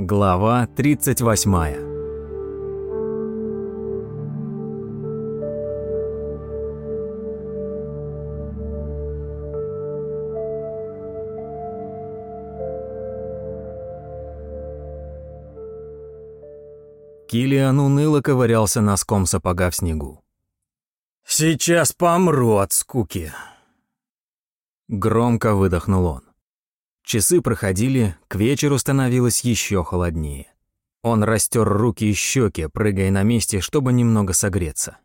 Глава 38 Килиан уныло ковырялся носком сапога в снегу. «Сейчас помру от скуки!» Громко выдохнул он. Часы проходили, к вечеру становилось еще холоднее. Он растер руки и щеки, прыгая на месте, чтобы немного согреться.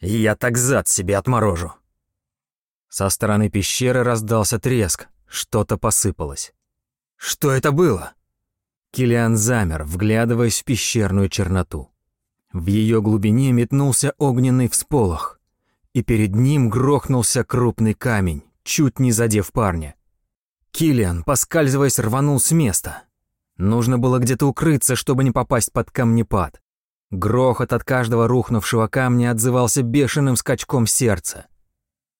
«Я так зад себе отморожу!» Со стороны пещеры раздался треск, что-то посыпалось. «Что это было?» Килиан замер, вглядываясь в пещерную черноту. В ее глубине метнулся огненный всполох, и перед ним грохнулся крупный камень, чуть не задев парня. Килиан, поскальзываясь, рванул с места. Нужно было где-то укрыться, чтобы не попасть под камнепад. Грохот от каждого рухнувшего камня отзывался бешеным скачком сердца.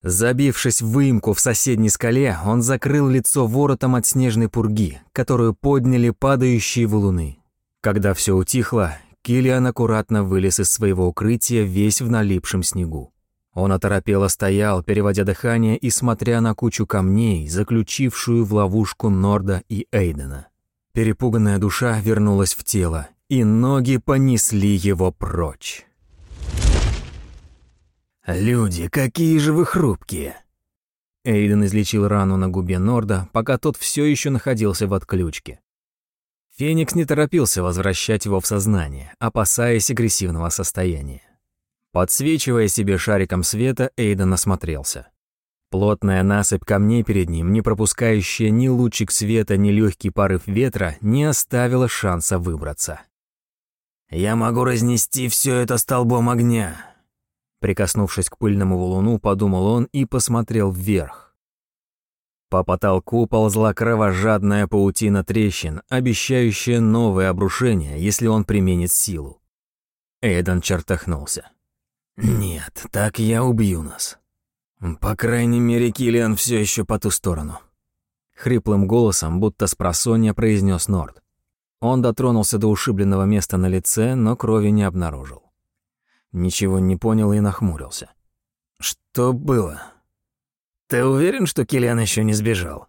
Забившись в выемку в соседней скале, он закрыл лицо воротом от снежной пурги, которую подняли падающие валуны. Когда все утихло, Килиан аккуратно вылез из своего укрытия весь в налипшем снегу. Он оторопело стоял, переводя дыхание и смотря на кучу камней, заключившую в ловушку Норда и Эйдена. Перепуганная душа вернулась в тело, и ноги понесли его прочь. «Люди, какие же вы хрупкие!» Эйден излечил рану на губе Норда, пока тот все еще находился в отключке. Феникс не торопился возвращать его в сознание, опасаясь агрессивного состояния. Подсвечивая себе шариком света, Эйден осмотрелся. Плотная насыпь камней перед ним, не пропускающая ни лучик света, ни легкий порыв ветра, не оставила шанса выбраться. «Я могу разнести все это столбом огня», Прикоснувшись к пыльному валуну, подумал он и посмотрел вверх. По потолку ползла кровожадная паутина трещин, обещающая новое обрушение, если он применит силу. Эйден чертахнулся. «Нет, так я убью нас. По крайней мере, Киллиан все еще по ту сторону». Хриплым голосом, будто с просонья, произнес Норд. Он дотронулся до ушибленного места на лице, но крови не обнаружил. Ничего не понял и нахмурился. «Что было? Ты уверен, что Киллиан еще не сбежал?»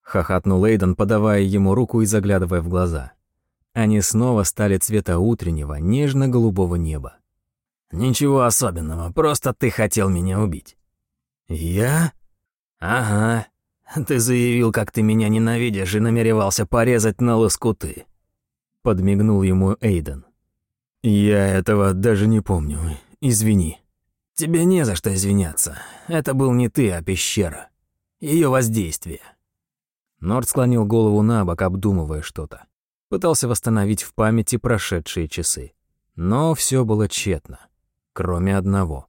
Хохотнул Эйден, подавая ему руку и заглядывая в глаза. Они снова стали цвета утреннего, нежно-голубого неба. «Ничего особенного, просто ты хотел меня убить». «Я?» «Ага. Ты заявил, как ты меня ненавидишь и намеревался порезать на лоскуты». Подмигнул ему Эйден. «Я этого даже не помню. Извини». «Тебе не за что извиняться. Это был не ты, а пещера. Ее воздействие». Норд склонил голову на бок, обдумывая что-то. Пытался восстановить в памяти прошедшие часы. Но все было тщетно. Кроме одного.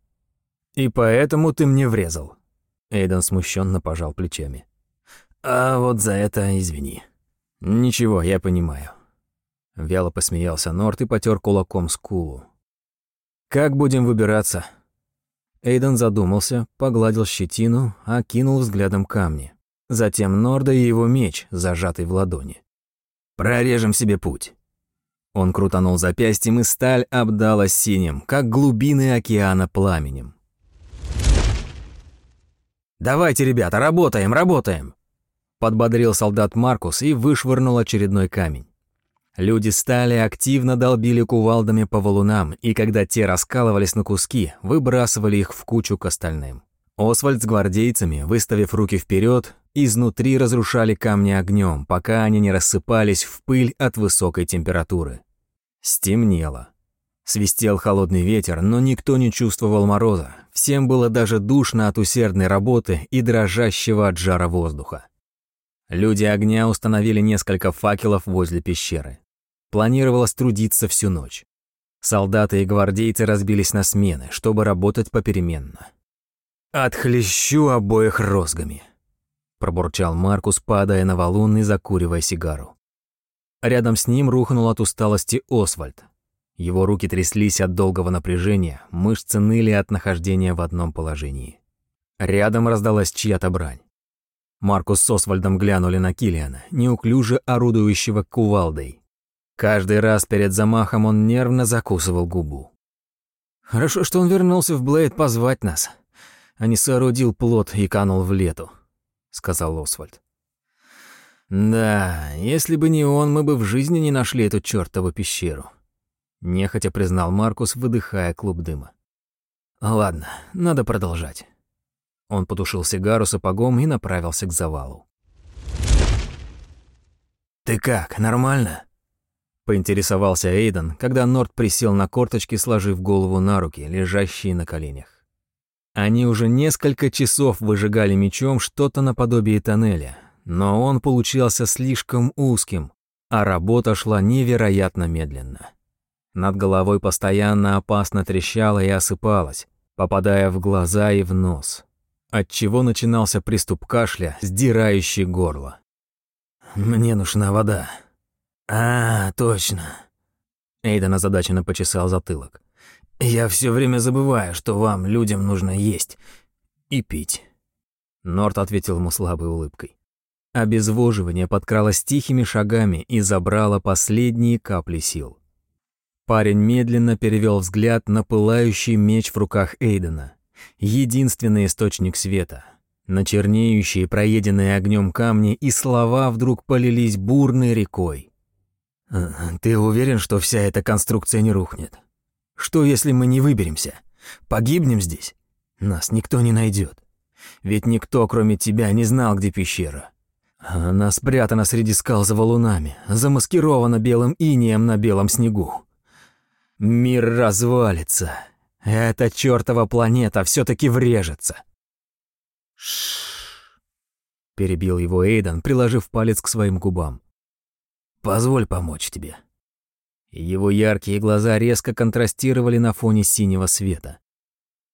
«И поэтому ты мне врезал». Эйден смущенно пожал плечами. «А вот за это извини». «Ничего, я понимаю. Вяло посмеялся Норт и потер кулаком скулу. «Как будем выбираться?» Эйден задумался, погладил щетину, окинул взглядом камни. Затем Норда и его меч, зажатый в ладони. «Прорежем себе путь». Он крутанул запястьем, и сталь обдала синим, как глубины океана пламенем. «Давайте, ребята, работаем, работаем!» Подбодрил солдат Маркус и вышвырнул очередной камень. Люди стали активно долбили кувалдами по валунам, и когда те раскалывались на куски, выбрасывали их в кучу к остальным. Освальд с гвардейцами, выставив руки вперед, изнутри разрушали камни огнем, пока они не рассыпались в пыль от высокой температуры. Стемнело. Свистел холодный ветер, но никто не чувствовал мороза. Всем было даже душно от усердной работы и дрожащего от жара воздуха. Люди огня установили несколько факелов возле пещеры. Планировалось трудиться всю ночь. Солдаты и гвардейцы разбились на смены, чтобы работать попеременно. «Отхлещу обоих розгами», — пробурчал Маркус, падая на валун и закуривая сигару. Рядом с ним рухнул от усталости Освальд. Его руки тряслись от долгого напряжения, мышцы ныли от нахождения в одном положении. Рядом раздалась чья-то брань. Маркус с Освальдом глянули на Килиана, неуклюже орудующего кувалдой, Каждый раз перед замахом он нервно закусывал губу. «Хорошо, что он вернулся в Блейд позвать нас, а не соорудил плот и канул в лету», — сказал Освальд. «Да, если бы не он, мы бы в жизни не нашли эту чёртову пещеру», — нехотя признал Маркус, выдыхая клуб дыма. «Ладно, надо продолжать». Он потушил сигару сапогом и направился к завалу. «Ты как, нормально?» Поинтересовался Эйден, когда Норд присел на корточки, сложив голову на руки, лежащие на коленях. Они уже несколько часов выжигали мечом что-то наподобие тоннеля, но он получался слишком узким, а работа шла невероятно медленно. Над головой постоянно опасно трещало и осыпалось, попадая в глаза и в нос, отчего начинался приступ кашля, сдирающий горло. «Мне нужна вода». «А, точно». Эйден озадаченно почесал затылок. «Я все время забываю, что вам, людям, нужно есть и пить». Норт ответил ему слабой улыбкой. Обезвоживание подкралось тихими шагами и забрало последние капли сил. Парень медленно перевел взгляд на пылающий меч в руках Эйдена, единственный источник света — на чернеющие, проеденные огнем камни, и слова вдруг полились бурной рекой. «Э, «Ты уверен, что вся эта конструкция не рухнет? Что, если мы не выберемся? Погибнем здесь? Нас никто не найдет. Ведь никто, кроме тебя, не знал, где пещера. Она спрятана среди скал за валунами, замаскирована белым инеем на белом снегу. Мир развалится. Эта чертова планета все таки врежется. Перебил его Эйдан, приложив палец к своим губам. «Позволь помочь тебе». Его яркие глаза резко контрастировали на фоне синего света.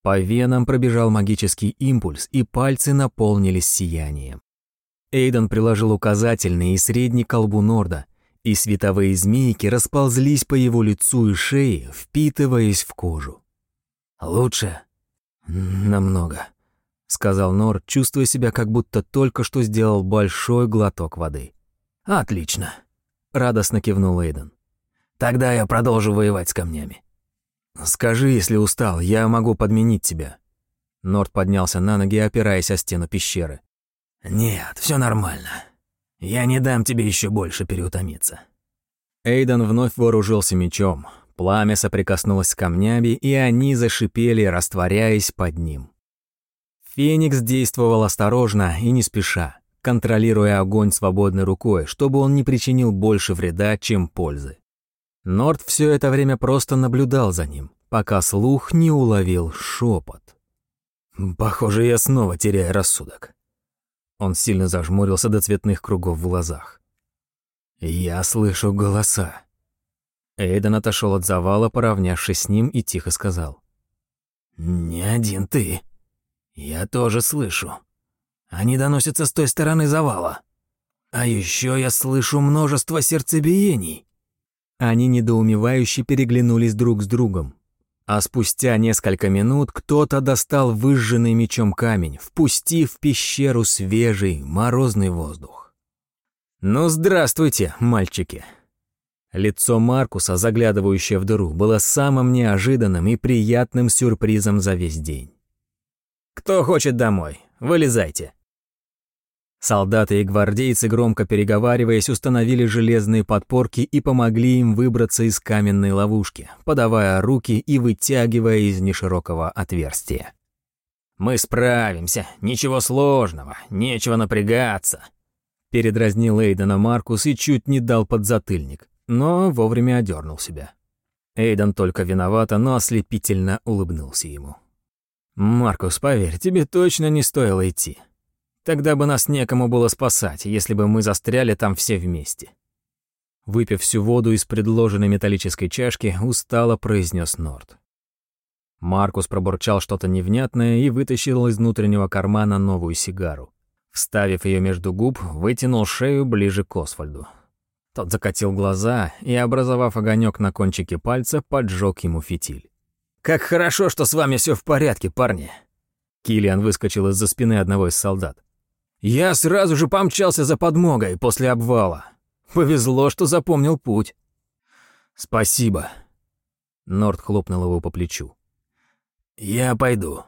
По венам пробежал магический импульс, и пальцы наполнились сиянием. Эйдан приложил указательный и средний колбу Норда, и световые змейки расползлись по его лицу и шее, впитываясь в кожу. «Лучше?» «Намного», — сказал Нор, чувствуя себя, как будто только что сделал большой глоток воды. «Отлично», — радостно кивнул Эйден. «Тогда я продолжу воевать с камнями». «Скажи, если устал, я могу подменить тебя». Норд поднялся на ноги, опираясь о стену пещеры. «Нет, все нормально. Я не дам тебе еще больше переутомиться». Эйден вновь вооружился мечом. Пламя соприкоснулось с камнями, и они зашипели, растворяясь под ним. Феникс действовал осторожно и не спеша, контролируя огонь свободной рукой, чтобы он не причинил больше вреда, чем пользы. Норд все это время просто наблюдал за ним, пока слух не уловил шепот. «Похоже, я снова теряю рассудок». Он сильно зажмурился до цветных кругов в глазах. «Я слышу голоса». Эйден отошел от завала, поравнявшись с ним, и тихо сказал. «Не один ты». «Я тоже слышу. Они доносятся с той стороны завала. А еще я слышу множество сердцебиений». Они недоумевающе переглянулись друг с другом. А спустя несколько минут кто-то достал выжженный мечом камень, впустив в пещеру свежий морозный воздух. «Ну, здравствуйте, мальчики!» Лицо Маркуса, заглядывающее в дыру, было самым неожиданным и приятным сюрпризом за весь день. «Кто хочет домой? Вылезайте!» Солдаты и гвардейцы, громко переговариваясь, установили железные подпорки и помогли им выбраться из каменной ловушки, подавая руки и вытягивая из неширокого отверстия. «Мы справимся, ничего сложного, нечего напрягаться», передразнил Эйдена Маркус и чуть не дал подзатыльник, но вовремя одернул себя. Эйден только виновато, но ослепительно улыбнулся ему. «Маркус, поверь, тебе точно не стоило идти. Тогда бы нас некому было спасать, если бы мы застряли там все вместе». Выпив всю воду из предложенной металлической чашки, устало произнес Норд. Маркус пробурчал что-то невнятное и вытащил из внутреннего кармана новую сигару. Вставив ее между губ, вытянул шею ближе к Освальду. Тот закатил глаза и, образовав огонек на кончике пальца, поджег ему фитиль. «Как хорошо, что с вами все в порядке, парни!» Килиан выскочил из-за спины одного из солдат. «Я сразу же помчался за подмогой после обвала. Повезло, что запомнил путь. «Спасибо». Норд хлопнул его по плечу. «Я пойду».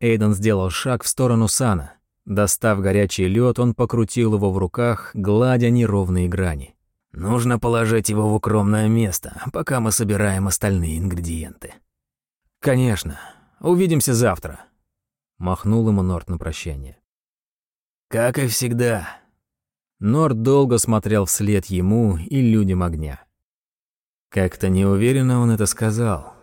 Эйден сделал шаг в сторону Сана. Достав горячий лед, он покрутил его в руках, гладя неровные грани. «Нужно положить его в укромное место, пока мы собираем остальные ингредиенты». «Конечно. Увидимся завтра», — махнул ему Норд на прощание. «Как и всегда». Норд долго смотрел вслед ему и людям огня. Как-то неуверенно он это сказал,